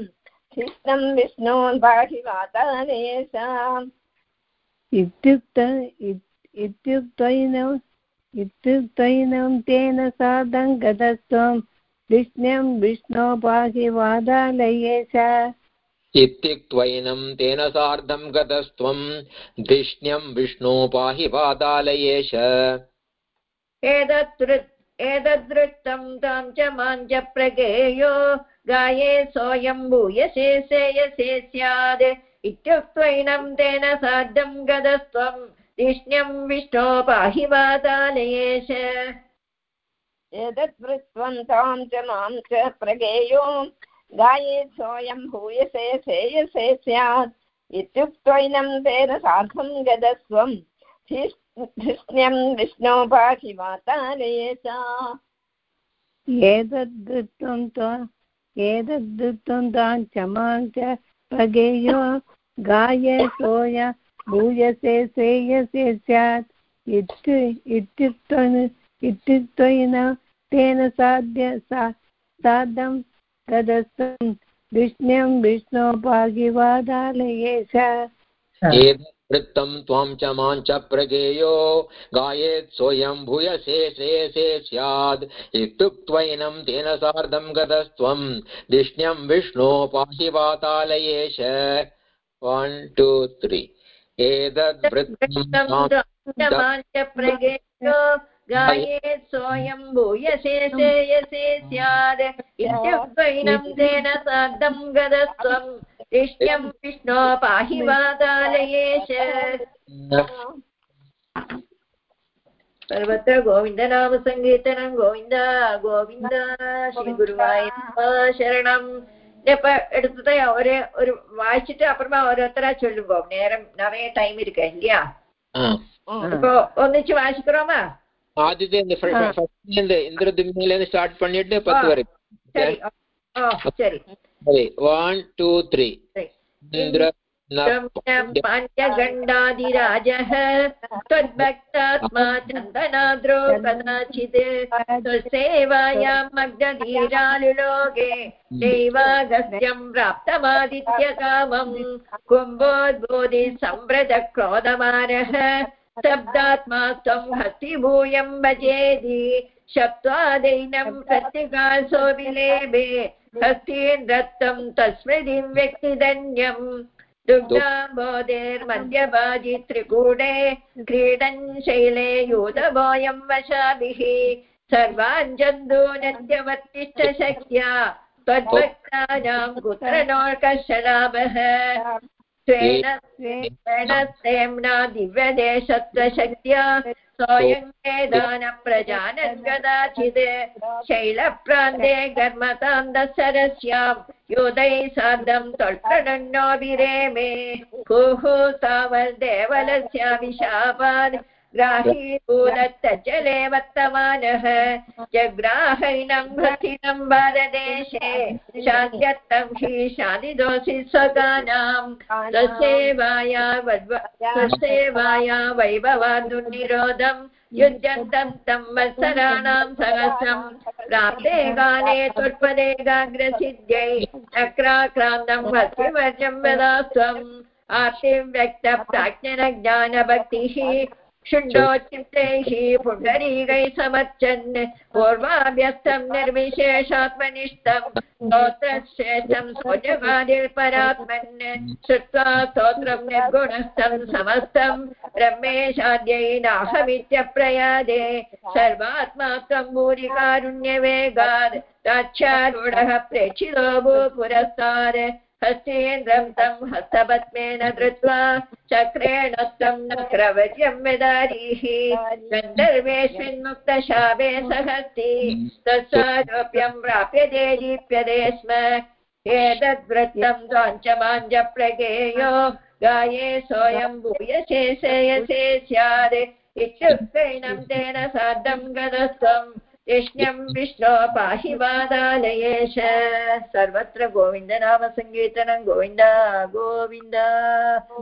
कृष्णं विष्णु पाहि मातालयेशा इत्युक्त इत्युक्तैनं इत्युक्तैनं तेन सार्धं गतस्त्वं। कृष्ण्यं विष्णो पाहि वादालयेश इत्युक्त्वैनं तेन सार्धं गतस्त्वं। धिष्ण्यं विष्णो पाहि वातालयेश एतद्वृत् एतद्वृत्तं तां च माँ च प्रगेयो गाये सोऽयं भूयसे श्रेयसे स्यात् इत्युक्त्वैनं तेन सार्धं गतस्त्वं कृष्ण्यं विष्णो पाहि वातालयेश। एतद्वृत्वं तां च माँ च प्रगेयो गायेत् सोऽयं भूयसे श्रेयसे स्यात् इत्युक्त्वैनं तेन सार्धं गतस्त्वं धृष्ण्यं विष्णो पाहि मातालयेशा एतद्वृत्तं त्वा- एतद्वृत्तं तां च माँ च प्रगेयो। गाय सोय भूयसे श्रेयसे स्यात्। इत्य इत्युक्तं इत्युक्तेन तेन साध्य सा- सार्धं गतस्थं विष्णुं विष्णो एतद्वृत्तं त्वां च माँ च प्रगेयो गायेत् सोऽयं भूयसे श्रेयसे स्यात् इत्युक्त्वैनं तेन सार्धं गतस्त्वं। धिष्ण्यं विष्णो पाहि वातालयेश वन् टु त्री वृत्तं गाये सोऽयं भूयसे श्रेयसे स्यात् इत्युक्त्वैनं तेन सार्धं गतस्त्वं। कृष्णं विष्णो पाहि वातालयेश सर्वत्र गोविन्दनामसङ्कीर्तनं गोविन्द गोविन्द ശ്രീഗുരുവായ ശരണം. ഇപ്പൊ എടുത്തത് ഒരു ഒരു വായിച്ചിട്ട് അപ്പുറമ ഓരോരുത്തരാ ചൊല്ലുമ്പോ. നേരം നിറയെ ടൈം ഇരിക്ക ഇല്ലയാ ഒന്നിച്ച് വായിച്ചിക്കറോമാ ആദ്യത്തെ ഇന്ദ്രദിമ്മിലേന്ന് സ്റ്റാർട്ട് പണിയിട്ട് പത്ത് വരെ. ശരി. ഓ ശരി. Sorry, one, two, three. त्वद्भक्तात्मा चन्दनाद्रो कदाचित् त्वसेवायां मग्नधीरानुलोके दैवागस्यं प्राप्तमादित्यकामम् कुम्भोद्बोधि सम्रज क्रोधमानः शब्दात्मा त्वं हस्तिभूयं भजेदि शब्दादैनं प्रत्यगासो विलेभे हस्तीन्द्रत्वं तस्मृतिं व्यक्तिधन्यम् दुग्धाबोधेर्मध्यभाजि त्रिकूटे क्रीडन् शैले यूतभोयं वशाभिः। सर्वान् जन्तूनद्यवर्तिष्ठ शक्या त्वद्भक्तानां कुत्र नोर्कशलाभः स्वेन स्वेन सेम्ना दिव्यदेशत्वशक्त्या सोऽयं वेदानप्रजानन् कदाचित् शैलप्रान्ते घर्मतान्दसरस्यां योदै सार्धं त्वल्प्रणन्नोऽभिरेमे कुः तावल्देवलस्याभिशापान् ग्राहीभूतजले वर्तमानः जग्राहैनं भारदेशे हि शान्तिदोषि स्वगानां वद्व तस्येवाया वैभवादुर्निरोधम् युध्यन्तं तं वत्सराणां सहस्रं प्राप्ते काले त्वत्पदेगाग्रसिद्ध्यै चक्राक्रान्तं वत्सिवर्जं वदा त्वम् आर्तिं व्यक्तप्राज्ञनज्ञानभक्तिः शुण्डोचित्तैः पुण्डरीकैः समर्चन् पूर्वाभ्यस्तं निर्विशेषात्मनिष्ठं। स्तोत्रश्रेष्ठं सोजगादिर्परात्मन् श्रुत्वा स्तोत्रं निर्गुणस्थं समस्तं। ब्रह्मेशाद्यै नाहमित्यप्रयादे। सर्वात्मा त्वं भूरिकारुण्यवेगात् ताच्छारूढः प्रेक्षितो भूपुरस्तात् हस्तेन्द्रं तं हस्तपद्मेन धृत्वा चक्रेण तं नक्रवर्यं विदारीः गन्धर्वेऽस्मिन्मुक्तशापे सहस्ति तत्सारोप्यं प्राप्यते दीप्यते स्म। एतद्वृत्तं त्वाञ्चमाञ्जप्रगेयो गाये सोऽयं भूयसे श्रेयसे स्यात्। इत्युक्तैनं तेन सार्धं गतस्त्वं। यज्ञं विष्णो पाहि वादालयेश सर्वत्र गोविन्दनामसङ्कीर्तनं गोविन्द गोविन्द।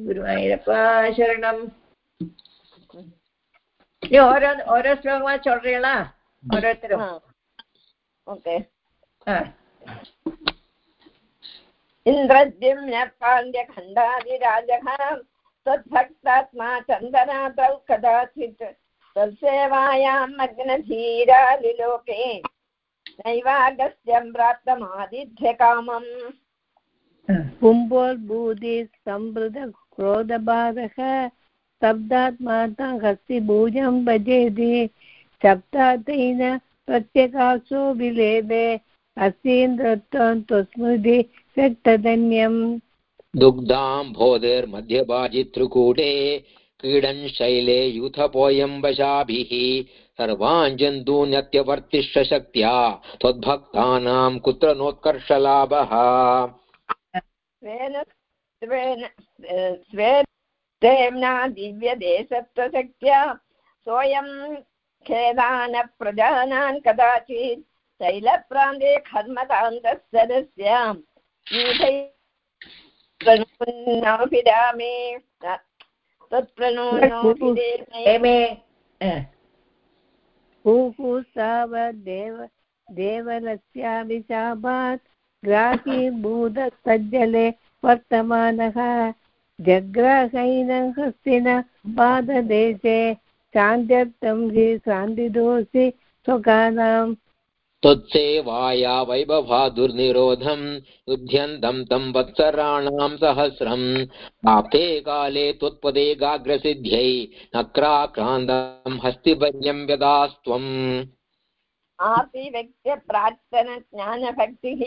गुरुवायूरप्पा शरणं। நீ ஒரு ஒரு ஸ்லோகமா சொல்றீங்களா ஒருத்தரும் ஓகே इन्द्रद्युम्न पाण्ड्यखण्डादिराजः सद्भक्तात्मा चन्दनातौ कदाचित् तत्सेवायां मग्नधीरालिलोके नैवागस्त्यं प्राप्तमादिध्यकामम्। कुम्भोर्भूति सम्वृत क्रोधबाधः शब्दात्माता हस्तिभुजं भजेति शब्दातेन प्रत्यगासो विलेदे अस्तीन्द्रत्वं त्वस्मृति शक्तधन्यम् दुग्धाम्भोधिर्मध्यभाजितृकूटे क्रीडन् शैले यूथपोऽयम्बशाभिः सर्वान् जन्तून्यत्यवर्तिष्ठ शक्त्या त्वद्भक्तानां कुत्र नोत्कर्षलाभः दिव्यदेशत्वशक्त्या सोऽयं खेदान प्रजानान् कदाचित् शैलप्रान्ते जले वर्तमान ग्राहीभूतसज्जले वर्तमानः। जग्राहैनः हस्तिन शान्त्यर्थं हि शान्तिदोषि स्वकानां त्वत्सेवाया वैभवादुर्निरोधम् युध्यन्तं तं वत्सराणां सहस्रम्। प्राप्ते काले त्वत्पदेगाग्रसिद्ध्यै नक्राक्रान्तं हस्तिपर्यं व्यदास्त्वम्। आपिव्यक्त्यप्रार्थनज्ञानभक्तिः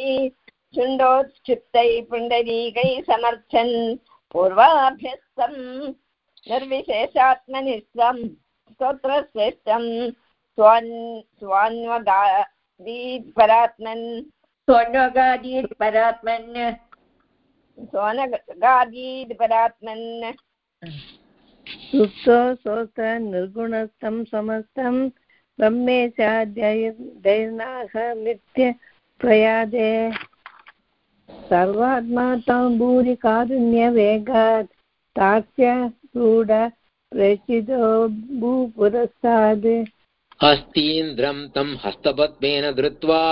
शुण्डोच्छिप्तैः पुण्डरीकैः समर्थन्। पूर्वाभ्यस्तं निर्विशेषात्मनिष्ठं स्तोत्रश्रेष्ठं स्वान् दीत् परात्मन्। सोनगादीत् परात्मन्। परात्मन् निर्गुणस्थं समस्तं प्रयादे सर्वात्मा तं तास्य रूढ प्रेषितो भूपुरस्ताद् हस्तीन्द्रं तं हस्तपद्मेन धृत्वा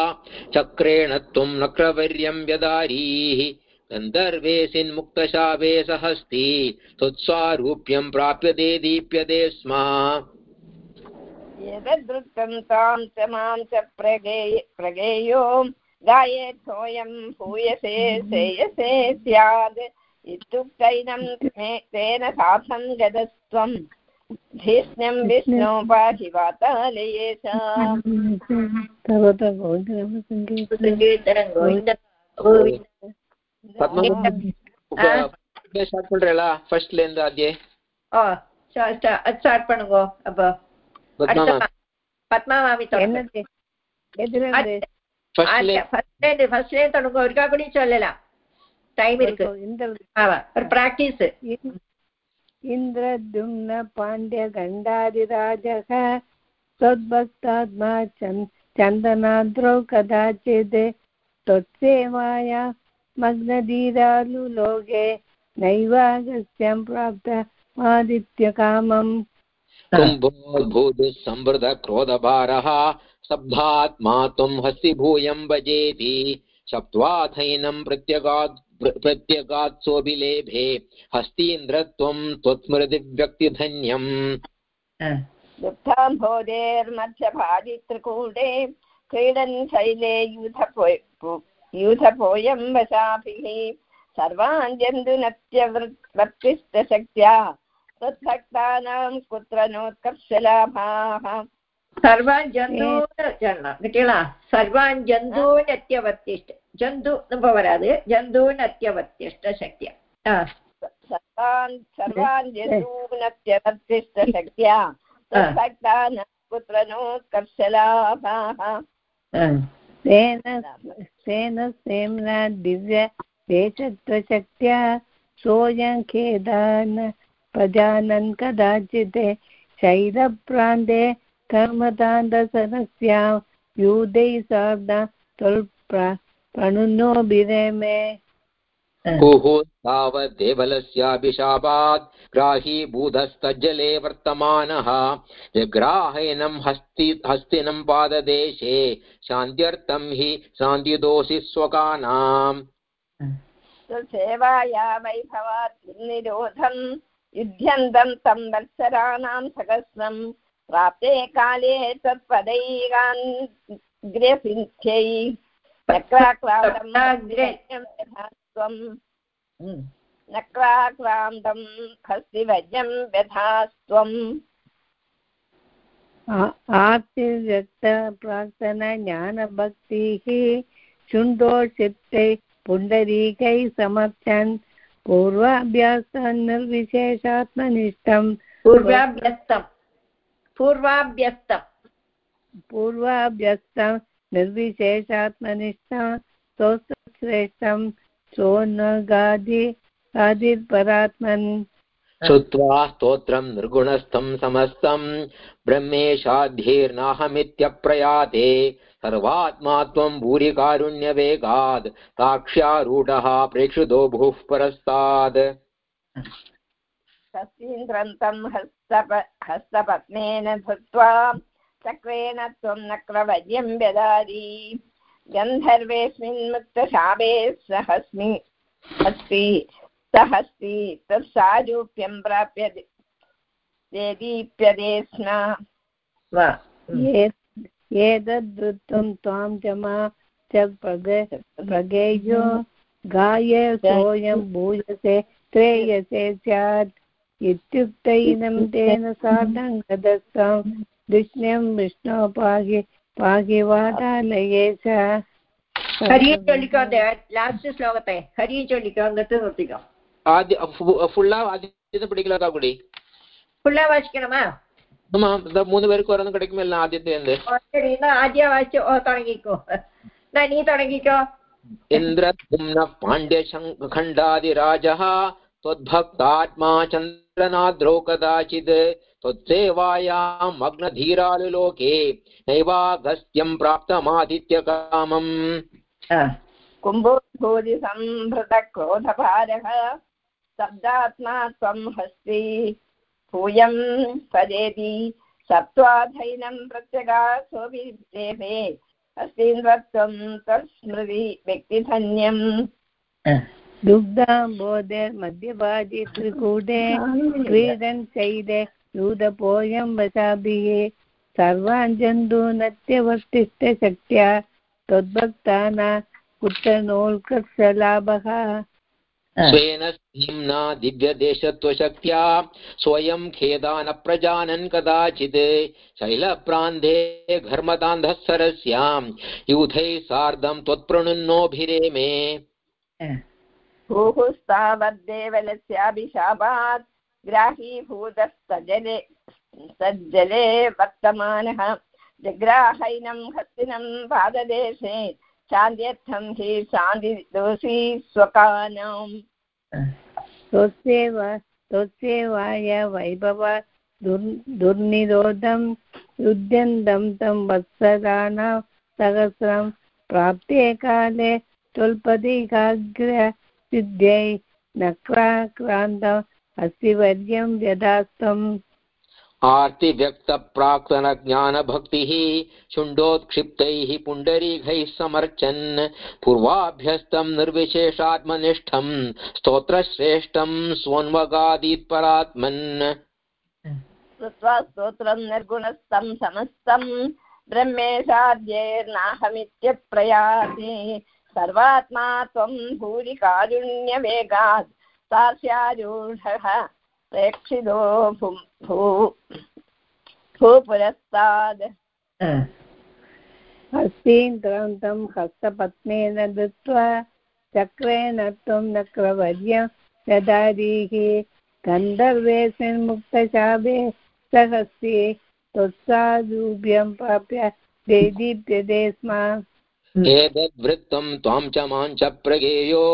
चक्रेण त्वं नक्रवर्यं व्यदारीः गन्धर्वेऽसिन्मुक्तशापे सहस्ति त्वत्स्वारूप्यं प्राप्यते दीप्यते स्म। एतद्वृत्तं तां च माँ च प्रगेय प्रगेयो गायेत्सोऽयं भूयसे श्रेयसे स्यात् इत्युक्तैनं तेन साधं गतस्त्वं धिष्ण्यं विष्णो पाठिवातालये ಸ್ಟಾರ್ಟ್ ಮಾಡ್ರಲ್ಲ ಫಸ್ಟ್ ಲೇನ್ ಅದೇ ಓ ಸ್ಟಾರ್ಟ್ ಪಣುಗೋ ಅಬ್ಬ ಪದ್ಮಾವಾಮಿ ஃபர்ஸ்ட் லேன் தொடங்க ஒருக்கா கூட சொல்லலாம் டைம் இருக்கு ஒரு பிராக்டிஸ் इन्द्रद्युम्न पाण्ड्यगण्डादिराजः त्वद्भक्तात्मा चन् चन्दनाद्रौ कदाचित् त्वत्सेवाया मग्नधीरालुलोके नैवागस्त्यं प्राप्तमादित्यकामम् कुम्भोद्भूतः संवृत क्रोधभारः शब्दात्मा त्वं हस्तिभूयं भजेति। शप्त्वाथैनं प्रत्यगात् प्रत्यगात्सोऽभिलेभे हस्तीन्द्रत्वं त्वत्स्मृतिव्यक्तिधन्यम्। दुःखाम्भोधेर्मध्यभाजित्रिकूटे क्रीडन् शैले यूथपो यूथपोयं वशाभिः सर्वान् जन्तुनत्यवर्तिष्ठशक्त्या तद्भक्तानां कुत्र नोत्कर्षलाभाः। सर्वान् जन्तून् केला सर्वान् जन्तून् अत्यवत्तिष्ठ जन्तु उपवराद् जन्तून् जन्तून् सोऽयं खेदान् प्रजानन् कदाचित् शैलप्रान्ते कर्मताण्डसरस्यां यूदै सार्ध प्रणुनो बिरेमे कुः तावद्देवलस्याभिशापात् ग्राहीभूतस्तज्जले वर्तमानः। जग्राहैनं हस्ति हस्तिनं पाददेशे शान्त्यर्थं हि शान्तिदोषि स्वकानाम्। सेवाया वैभवात् निरोधम् युध्यन्तं तं वत्सराणां सहस्रं प्राप्ते काले तत्पदैगान्ग्र्यसिन्ध्यै सप्ताग्रे। नक्राक्रान्तं ഉം. नक्राक्रान्तं शुण्डोषिप्तै पुण्डरीकैः समर्थन् पूर्वाभ्यासान् निर्विशेषात्मनिष्ठम् पूर्वाभ्यक्तं पूर्वाभ्यक्तं निर्विशेषात्मनिष्ठं स्तोत्रश्रेष्ठं सोनगादि गादिर्परात्मन् श्रुत्वा स्तोत्रं निर्गुणस्थं समस्तं ब्रह्मेशाध्येर्नाहमित्यप्रयाते सर्वात्मा त्वं भूरिकारुण्यवेगाद् साक्ष्यारूढः प्रेक्षितो भूः परस्ताद्। सस्तीन्द्रन्तं हस्तप हस्तपद्मेन धृत्वा चक्रेण त्वं नक्रवज्यं व्यदारि गन्धर्वेऽस्मिन् मुक्तशापे सहस्मि अस्ति सहस्ति तत्सारूप्यं प्राप्य देदीप्यते स्म। एतद्धृत्वं त्वां च मा च प्रगे- प्रगेयो गाये सोऽयं भूयसे श्रेयसे स्यात्। इत्युक्तैनं तेन सार्धं गदस्तां दुष्ण्यं विष्णो पागे पागिवादालये च हरिचोलिका लास्ट् श्लोकते हरिचोलिका गत नोटिका आदि ஃபுல்லா ஆதித்யத்தை பிடிக்கலதா குடி ஃபுல்லா வாசிக்கணுமா ஆமா இந்த மூணு பேருக்கு வரணும் கிடைக்குமே இல்ல ஆதித்யந்து சரி நான் ஆதியா வாசி தொடங்கிக்கோ நான் நீ தொடங்கிக்கோ இந்திர தும்ன பாண்டிய சங்கண்டாதி ராஜா त्वद्भक्तात्मा चन्द्र चन्द्रनाद्रौ कदाचित् त्वत्सेवायां मग्नधीरालुलोके नैवागस्त्यं प्राप्तमादित्यकामम्। कुम्भोद्भूतिसम्भृतक्रोधभारः शब्दात्मा त्वं हस्ति। भूयं पदेति सत्त्वाधैनं प्रत्यगासोऽभिदेवे हस्तीन्द्रत्वं तत्स्मृति व्यक्तिधन्यम्। दुग्धाम्बोधेर्मध्यभाजि त्रिकूटे क्रीडन् शैले यूदपोयं वशाभिः सर्वान् जन्तूनत्यवर्तिष्ठशक्त्या त्वद्भक्ताना कुट्टनोल्कर्षलाभः स्वेन सीम्ना दिव्यदेशत्वशक्त्या स्वयं खेदान प्रजानन् कदाचित्। शैलप्रान्ते घर्मतान्धः सरस्यां यूथैः सार्धं त्वत्प्रणुन्नोभिरेमे। भूहुस्तावद्देवलस्याभिशापात् ग्राहीभूतस्तजले सज्जले वर्तमानः। जग्राहैनं हस्तिनं पाददेशे शान्त्यर्थं हि शान्तिदोषी स्वकानाम् त्वस्यैव त्वस्येवाय वैभव दुर् दुर्निरोधं युध्यन्तं तं वत्सराणां सहस्रं प्राप्ते काले त्वल्पदिकाग्र सिद्ध्यै नक्राक्रान्तम् अस्ति वर्यं व्यधास्तम् आर्तिव्यक्तप्राक्तनज्ञानभक्तिः शुण्डोत्क्षिप्तैः पुण्डरीकैः समर्चन्। पूर्वाभ्यस्तं निर्विशेषात्मनिष्ठं स्तोत्रश्रेष्ठं स्वन्वगादीत्परात्मन् कृत्वा स्तोत्रं निर्गुणस्थं समस्तं ब्रह्मेशाद्यैर्नाहमित्यप्रयाति। सर्वात्मा त्वं भूरि कारुण्यवेगात् सास्यारूढः प्रेक्षितो भू भू भूपुरस्ताद्। हस्तपत्नेन दत्त्वा चक्रेण त्वं नक्रवर्यं ददारीः। गन्धर्वेस्मिन्मुक्तशापे सहस्ये प्राप्य देदीप्यते स्म। एतद्वृत्तं त्वां च मां च प्रगेयो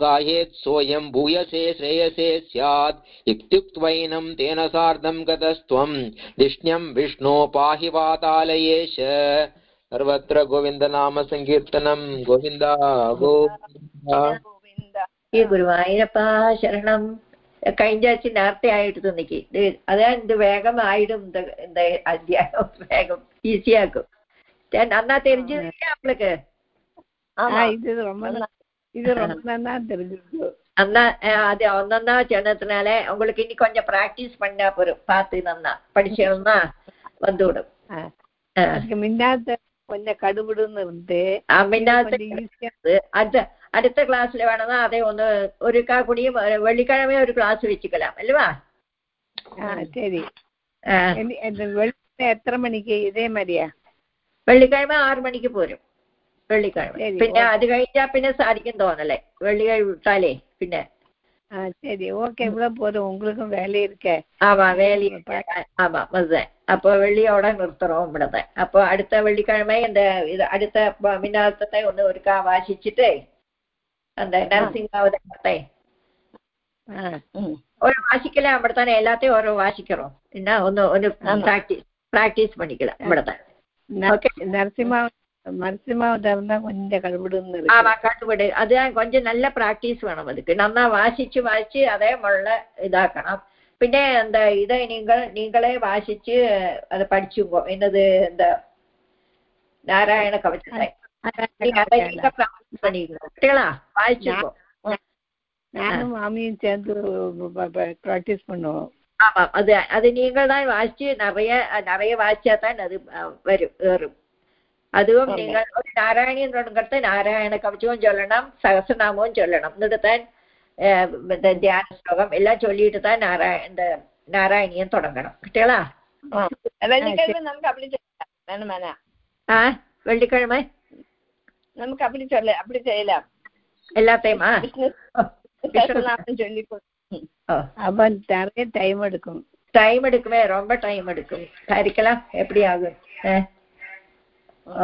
गायेत् सोऽयं भूयसे श्रेयसे स्यात् इत्युक्त्वैनं तेन सार्धं गतस्त्वं दिष्ण्यं विष्णो पाहि वातालयेश सर्वत्र गोविन्दनामसङ्कीर्तनं गोविन्द ഗോവിന്ദ ഈ ഗുരുവായൂരപ്പാ ശരണം കഴിഞ്ഞ ആഴ്ച നേരത്തെ ആയിട്ട് തന്നിക്ക് അതാ ഇത് വേഗമായിടും ഇത് അധ്യായം വേഗം ഈസിയാക്കും நல்லா தெரிஞ்சு அவளுக்கு இது ரொம்ப இது ரொம்ப நல்லா தெரிஞ்சிருக்கு. அண்ணா அது ஒன்னா சொன்னதுனால உங்களுக்கு இன்னி கொஞ்சம் பிராக்டிஸ் பண்ணா போறோம் பார்த்து நன்னா. படிச்சோம்னா வந்துவிடும். அதுக்கு முன்னாத்த கொஞ்சம் கடுபிடுன்னு இருந்து அடுத்த അടുത്ത ക്ലാസ്സിൽ വേണമെന്നാ അതെ ഒന്ന് ഒരു കൂടിയും വെള്ളിക്കിഴമ ഒരു ക്ലാസ് വെച്ചുക്കലാം അല്ലവാ ശരി എത്ര മണിക്ക് ഇതേ മാതിരിയാ വെള്ളിക്കിഴമ ആറു മണിക്ക് പോരും വെള്ളിക്കിഴമ ശരി, പിന്നെ ഓക്കേ. അത് കഴിഞ്ഞാ പിന്നെ സാധിക്കും തോന്നലേ വെള്ളിക്കിഴമ വിട്ടാലേ പിന്നെ ஆ சரி ஓகே இவ்வளவு போதும் உங்களுக்கும் வேலை இருக்கே ஆமா வேலி ஆமா அதுதான் அப்போ வெள்ளியோட நிறுத்துறோம் இவ்வளவுதான் அப்போ அடுத்த வெள்ளிக்கிழமை இந்த இது அடுத்த ப- மின்னார்த்தத்தை ஒண்ணு ஒருக்கா வாசிச்சுட்டு அந்த நரசிங்காவதத்தை ஆ ம். ஒரு வாசிக்கல அப்படித்தானே எல்லாத்தையும் ஒரு வாசிக்கிறோம் என்ன ஒண்ணு ஒண்ணு ஆமா. பிராக்டிஸ் பிராக்டிஸ் பண்ணிக்கலாம் இவ்வளவுதான் ந- ஓகே. நரசிம்மா நரசிம்மாவதாரம் தான் கொஞ்சம் கடுபிடுன்னு ஆமா இருக்கு கண்டுபிடி அதுதான் கொஞ்சம் நல்ல പ്രാക്ടീസ് വേണം அதுக்கு நன்னா வாசிச்சு வாசிச்சு அதே முள்ள இதாக்கணும் പിന്നെ அந்த இதை நீங்கள் நீங்களே வாசிச்சு அதை படிச்சுங்கோ என்னது இந்த நாராயண கவச்சத்தை நீங்க அதை நீங்க practice பண்ணிக்கணும் குட்டிகளா வாசிச்சுங்கோ நானும் மாமியும் சேர்ந்து ப்ராக்டிஸ் பண்ணுவோம் ஆமாம் அது அது நீங்கள் தான் வாசித்து நிறைய நிறைய வாசிச்சா தான் அது வரும் ஏறும் அதுவும் நீங்கள் ஒரு நாராயணன் தொடங்கிறது நாராயண கவச்சமும் சொல்லணும் சகசநாமமும் சொல்லணும் എന്നിട്ട് தான் இந்த தியான ஸ்லோகம் எல்லாம் சொல்லிட்டு தான் நாராயண இந்த நாராயணியம் தொடங்கണം കിട്ടിയാളാ ആ വെള്ളിക്കിഴമ നമുക്ക് അപ്പടി ചൊല്ല അപ്പടി ചെയ്യലാം എല്ലാത്തെയും ആ ചൊല്ലിക്കൊള്ളു அப்ப நிறைய டைம் எடுக்கும் டைம் எடுக்குமே ரொம்ப டைம் எடுக்கும் சரிக்கலாம் எப்படி ஆகும்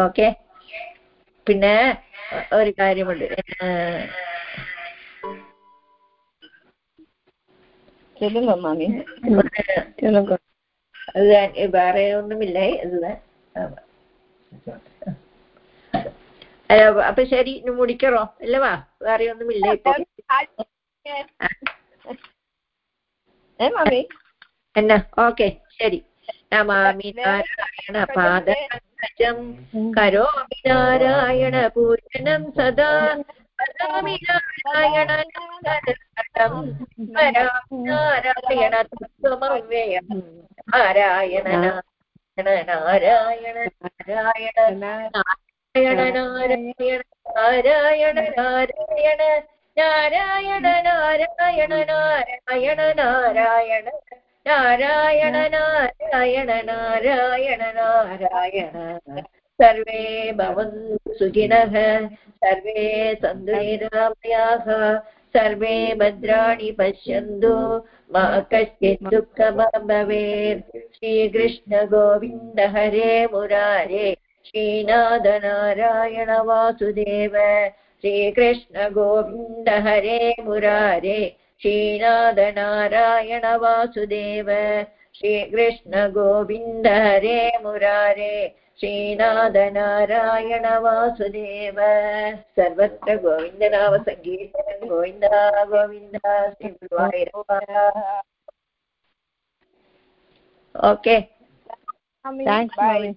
ഓക്കെ പിന്നെ ഒരു കാര്യമുണ്ട് വേറെ ഒന്നുമില്ല ഇത് അപ്പൊ ശരി മുടിക്കറോ അല്ലവാ വേറെ ഒന്നുമില്ല ഇപ്പൊ eh mami anna okay sari Namami नारायणपादपङ्कजं करोमि नारायणपूजनं सदा वदामि नारायणं स्मरामि नारायणतत्त्वमव्ययं नारायण नारायण नारायण नारायण नारायण नारायण नारायण नारायण नारायण नारायण नारायण नारायण नारायण नारायण नारायण। सर्वे भवन्तु सुखिनः, सर्वे सन्तु निरामयाः सर्वे भद्राणि पश्यन्तु, मा कश्चित् दुःखं भवेत् श्रीकृष्णगोविन्द हरे मुरारे, श्रीनाथनारायण वासुदेव। श्रीकृष्ण गोविन्द हरे मुरारे श्रीनाथनारायण वासुदेव श्रीकृष्ण गोविन्द हरे मुरारे श्रीनाथनारायण वासुदेव सर्वत्र गोविन्दनाम सङ्गीतं गोविन्द गोविन्द श्रीगुरुवायूरप्प ओके mommy.